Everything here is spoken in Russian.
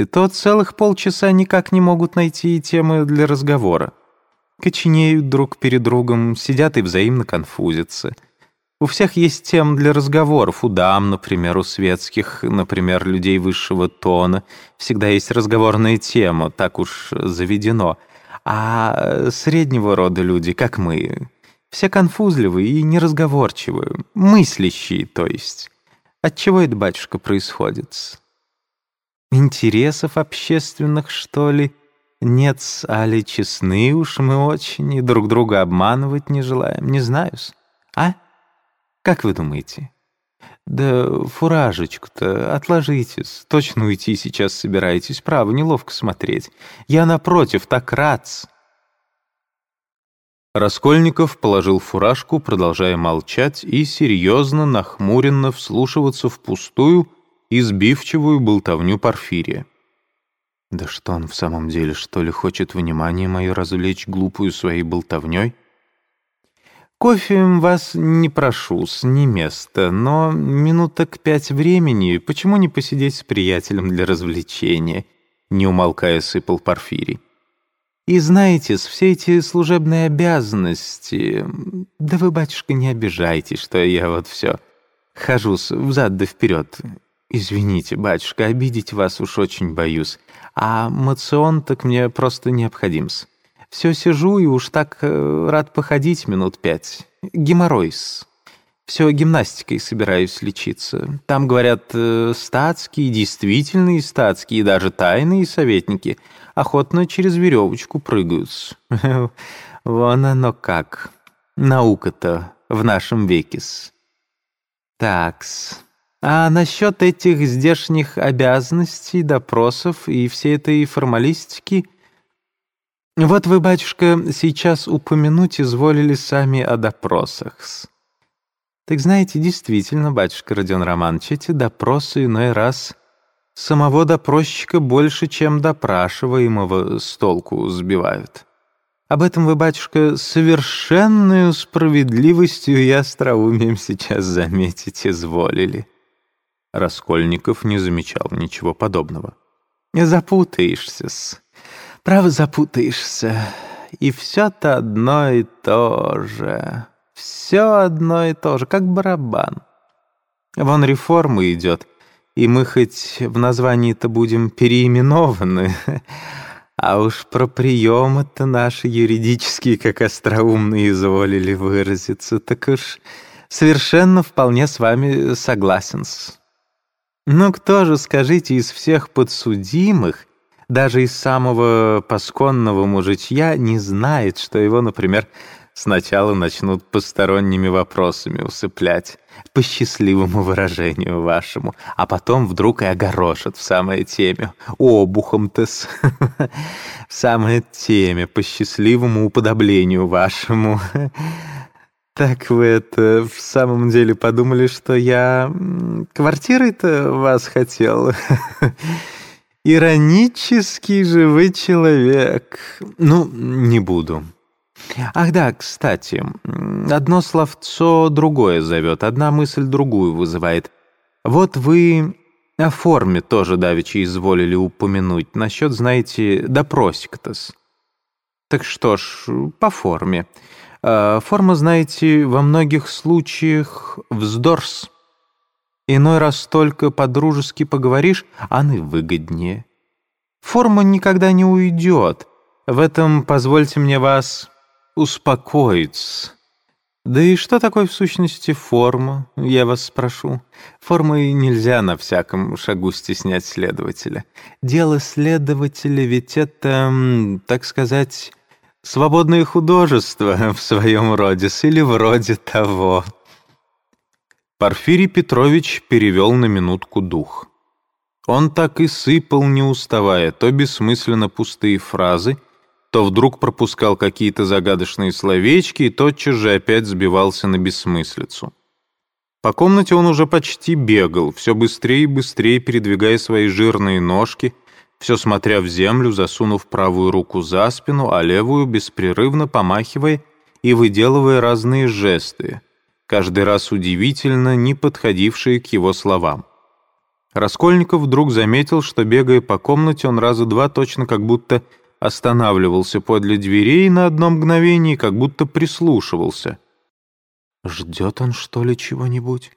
И то целых полчаса никак не могут найти темы для разговора. Коченеют друг перед другом, сидят и взаимно конфузятся. У всех есть тем для разговоров. У дам, например, у светских, например, людей высшего тона. Всегда есть разговорная тема, так уж заведено. А среднего рода люди, как мы, все конфузливые и неразговорчивые, мыслящие, то есть. Отчего это, батюшка, происходит? Интересов общественных, что ли? Нет, али честны уж мы очень и друг друга обманывать не желаем, не знаю-с. А? Как вы думаете? Да фуражечку-то отложитесь, точно уйти сейчас собираетесь, право, неловко смотреть. Я, напротив, так рад -с. Раскольников положил фуражку, продолжая молчать и серьезно, нахмуренно вслушиваться в пустую, избивчивую болтовню Порфирия. Да что он в самом деле, что ли, хочет внимание мое развлечь глупую своей болтовней? Кофе вас не прошу, с не места, но минуток пять времени, почему не посидеть с приятелем для развлечения? Не умолкая сыпал Порфирий. И знаете, все эти служебные обязанности... Да вы, батюшка, не обижайтесь, что я вот все хожу взад да вперед. Извините, батюшка, обидеть вас уж очень боюсь. А мацион так мне просто необходим-с. Все сижу и уж так э, рад походить минут пять. Геморройс. Все гимнастикой собираюсь лечиться. Там, говорят, э, статские, действительные статские, даже тайные советники — охотно через веревочку прыгают. Вон оно как. Наука-то в нашем веке-с. Такс. А насчет этих здешних обязанностей, допросов и всей этой формалистики... Вот вы, батюшка, сейчас упомянуть изволили сами о допросах. Так знаете, действительно, батюшка Родион Романович, эти допросы иной раз самого допросчика больше, чем допрашиваемого с толку сбивают. Об этом вы, батюшка, совершенную справедливостью и остроумием сейчас заметить изволили. Раскольников не замечал ничего подобного. Запутаешься-с. Право запутаешься. И все-то одно и то же. Все одно и то же, как барабан. Вон реформа идет, и мы хоть в названии-то будем переименованы, а уж про приемы-то наши юридические, как остроумные, изволили выразиться, так уж совершенно вполне с вами согласен. -с. Ну кто же, скажите, из всех подсудимых, даже из самого посконного мужичья, не знает, что его, например, сначала начнут посторонними вопросами усыплять, по счастливому выражению вашему, а потом вдруг и огорошат в самой теме, обухом-то-с, в самой теме, по счастливому уподоблению вашему. Так вы это в самом деле подумали, что я квартирой-то вас хотел? Иронический же вы человек. Ну, не буду. Ах да, кстати, одно словцо другое зовет, одна мысль другую вызывает. Вот вы о форме тоже давеча изволили упомянуть, насчет, знаете, допросика-то-с. Так что ж, по форме. А, форма, знаете, во многих случаях вздорс. Иной раз только по-дружески поговоришь, а ны выгоднее. Форма никогда не уйдет. В этом позвольте мне вас успокоиться. Да и что такое в сущности форма, я вас спрошу? Формой нельзя на всяком шагу стеснять следователя. Дело следователя ведь это, так сказать, свободное художество в своем роде, или вроде того. Порфирий Петрович перевел на минутку дух. Он так и сыпал, не уставая, то бессмысленно пустые фразы — то вдруг пропускал какие-то загадочные словечки и тотчас же опять сбивался на бессмыслицу. По комнате он уже почти бегал, все быстрее и быстрее передвигая свои жирные ножки, все смотря в землю, засунув правую руку за спину, а левую беспрерывно помахивая и выделывая разные жесты, каждый раз удивительно не подходившие к его словам. Раскольников вдруг заметил, что, бегая по комнате, он раза два точно как будто останавливался подле дверей на одно мгновение, как будто прислушивался. «Ждет он, что ли, чего-нибудь?»